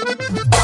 Oh!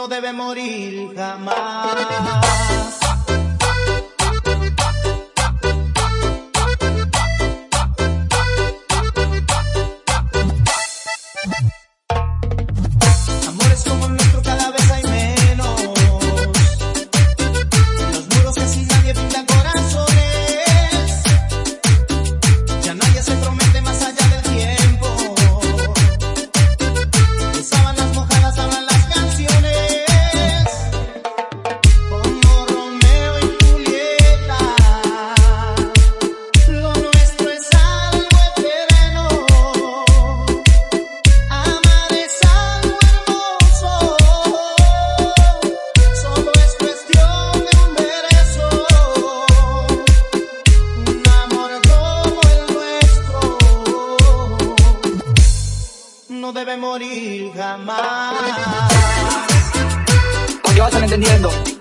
no debe morir jamás. debe morir jamás. Porque vas a entendiendo.